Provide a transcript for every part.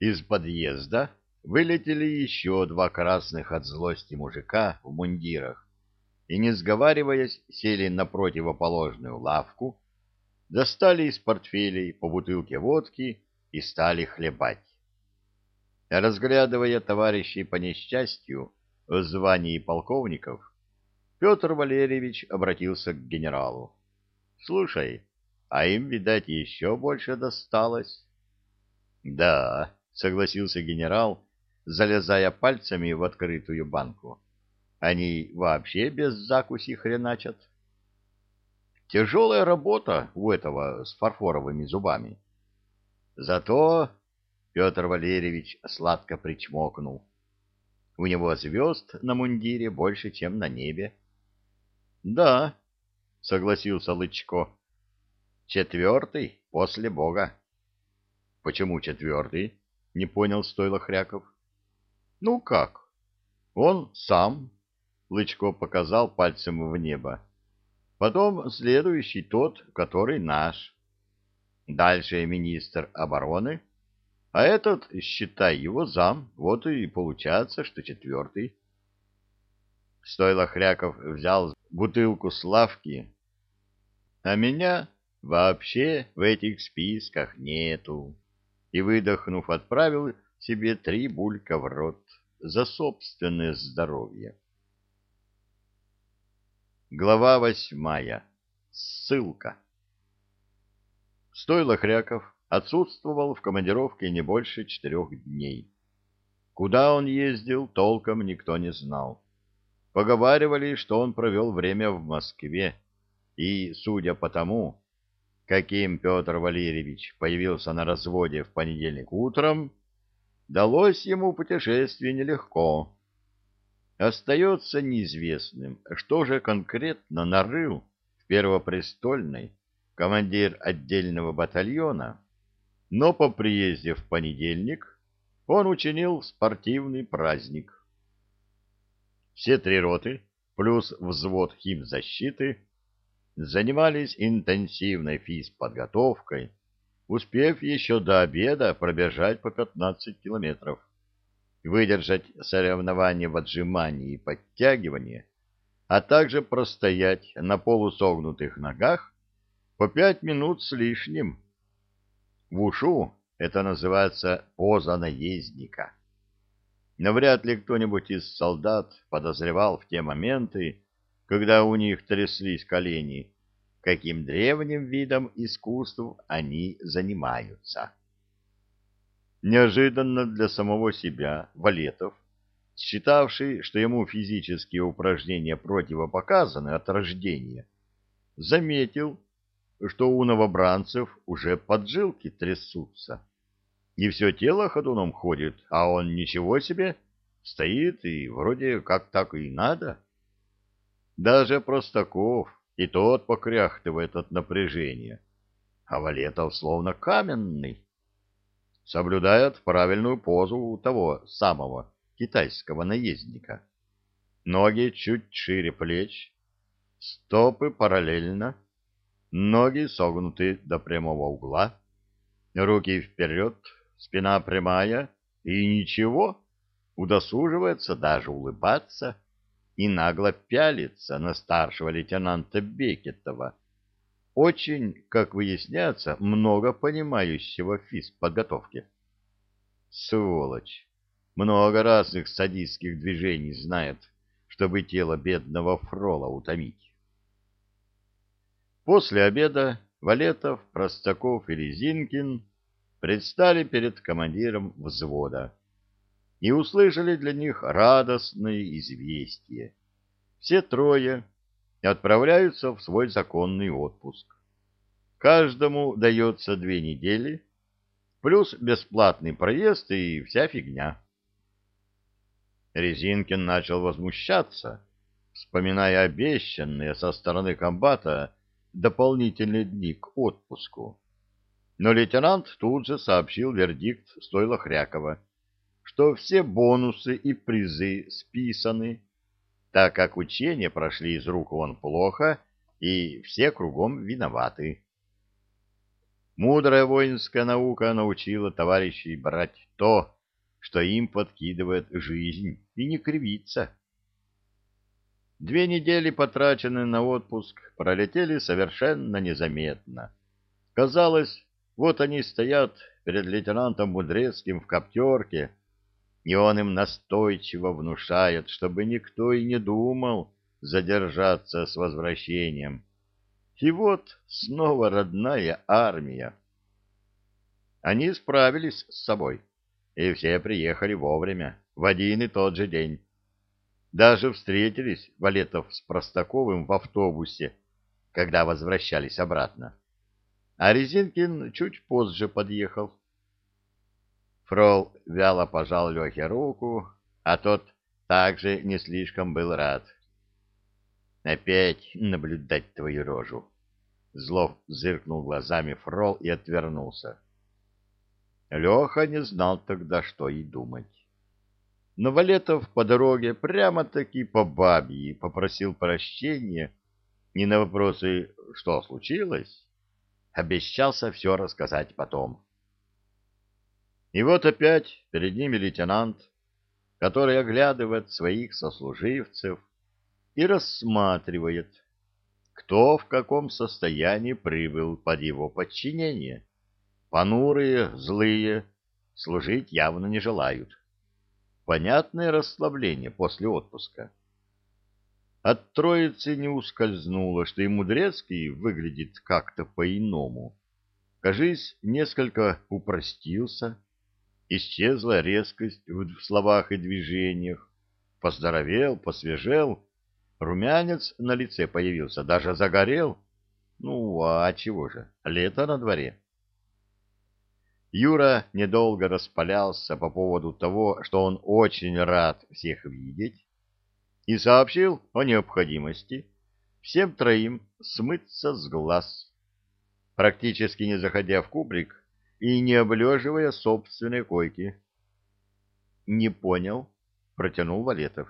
Из подъезда вылетели еще два красных от злости мужика в мундирах и, не сговариваясь, сели на противоположную лавку, достали из портфелей по бутылке водки и стали хлебать. Разглядывая товарищей по несчастью в звании полковников, Петр Валерьевич обратился к генералу. — Слушай, а им, видать, еще больше досталось. — Да, — согласился генерал, залезая пальцами в открытую банку. — Они вообще без закуси хреначат. Тяжелая работа у этого с фарфоровыми зубами. Зато Петр Валерьевич сладко причмокнул. У него звезд на мундире больше, чем на небе. — Да, — согласился Лычко. — Четвертый после Бога. — Почему четвертый? — не понял стойло Хряков. — Ну как? Он сам, — Лычко показал пальцем в небо. Потом следующий тот, который наш. Дальше министр обороны, а этот, считай, его зам, вот и получается, что четвертый. Стойло Хряков взял бутылку с лавки, а меня вообще в этих списках нету. И, выдохнув, отправил себе три булька в рот за собственное здоровье. Глава восьмая. Ссылка. Стойло Хряков отсутствовал в командировке не больше четырех дней. Куда он ездил, толком никто не знал. Поговаривали, что он провел время в Москве, и, судя по тому, каким Петр Валерьевич появился на разводе в понедельник утром, далось ему путешествие нелегко. Остается неизвестным, что же конкретно нарыл в Первопрестольной командир отдельного батальона, но по приезде в понедельник он учинил спортивный праздник. Все три роты, плюс взвод химзащиты, занимались интенсивной физподготовкой, успев еще до обеда пробежать по 15 километров, выдержать соревнования в отжимании и подтягивании, а также простоять на полусогнутых ногах по пять минут с лишним. В ушу это называется поза наездника но вряд ли кто-нибудь из солдат подозревал в те моменты, когда у них тряслись колени, каким древним видом искусств они занимаются. Неожиданно для самого себя Валетов, считавший, что ему физические упражнения противопоказаны от рождения, заметил, что у новобранцев уже поджилки трясутся и все тело ходуном ходит, а он ничего себе, стоит и вроде как так и надо. Даже Простаков и тот покряхтывает от напряжения, а Валетов словно каменный. Соблюдает правильную позу того самого китайского наездника. Ноги чуть шире плеч, стопы параллельно, ноги согнуты до прямого угла, руки вперед, спина прямая, и ничего, удосуживается даже улыбаться и нагло пялится на старшего лейтенанта Бекетова, очень, как выясняется, много понимающего в физподготовке. Сволочь! Много разных садистских движений знает, чтобы тело бедного фрола утомить. После обеда Валетов, Простаков и Резинкин предстали перед командиром взвода и услышали для них радостное известие. Все трое отправляются в свой законный отпуск. Каждому дается две недели, плюс бесплатный проезд и вся фигня. Резинкин начал возмущаться, вспоминая обещанные со стороны комбата дополнительные дни к отпуску. Но лейтенант тут же сообщил вердикт стойла Хрякова, что все бонусы и призы списаны, так как учения прошли из рук вон плохо, и все кругом виноваты. Мудрая воинская наука научила товарищей брать то, что им подкидывает жизнь, и не кривиться. Две недели, потраченные на отпуск, пролетели совершенно незаметно. Казалось, вот они стоят перед лейтенантом Мудрецким в коптерке, и он им настойчиво внушает, чтобы никто и не думал задержаться с возвращением. И вот снова родная армия. Они справились с собой, и все приехали вовремя, в один и тот же день. Даже встретились Валетов с Простаковым в автобусе, когда возвращались обратно. А Резинкин чуть позже подъехал. Фрол вяло пожал Лехе руку, а тот также не слишком был рад. «Опять наблюдать твою рожу!» Злов зыркнул глазами Фрол и отвернулся. Леха не знал тогда, что и думать. Но Валетов по дороге прямо-таки по бабьи попросил прощения не на вопросы «что случилось?», обещался все рассказать потом. И вот опять перед ними лейтенант, который оглядывает своих сослуживцев и рассматривает, кто в каком состоянии прибыл под его подчинение. Понурые, злые, служить явно не желают. Понятное расслабление после отпуска. От троицы не ускользнуло, что и Мудрецкий выглядит как-то по-иному. Кажись, несколько упростился, исчезла резкость в словах и движениях, поздоровел, посвежел, румянец на лице появился, даже загорел. Ну, а чего же, лето на дворе. Юра недолго распалялся по поводу того, что он очень рад всех видеть, и сообщил о необходимости всем троим смыться с глаз, практически не заходя в кубрик и не облеживая собственной койки. — Не понял, — протянул Валетов.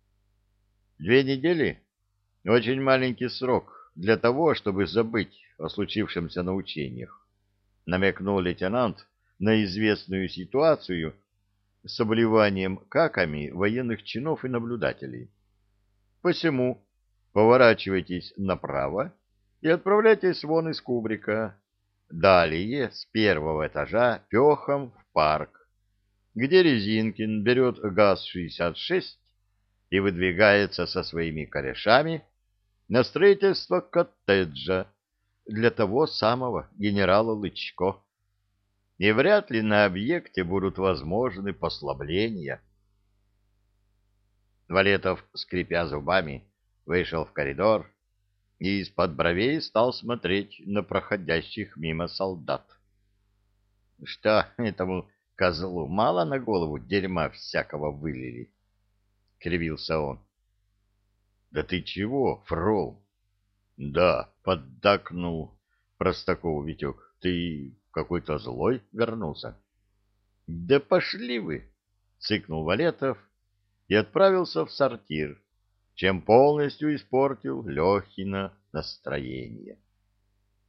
— Две недели — очень маленький срок для того, чтобы забыть о случившемся на учениях, — намекнул лейтенант на известную ситуацию, с обливанием каками военных чинов и наблюдателей. Посему поворачивайтесь направо и отправляйтесь вон из кубрика. Далее с первого этажа пехом в парк, где Резинкин берет ГАЗ-66 и выдвигается со своими корешами на строительство коттеджа для того самого генерала Лычко и вряд ли на объекте будут возможны послабления. Валетов, скрипя зубами, вышел в коридор и из-под бровей стал смотреть на проходящих мимо солдат. Что этому козлу мало на голову дерьма всякого вылили? — кривился он. — Да ты чего, фрол? — Да, поддакнул Простакову Витек. Ты какой-то злой вернулся. — Да пошли вы! — цыкнул Валетов и отправился в сортир, чем полностью испортил Лехина настроение.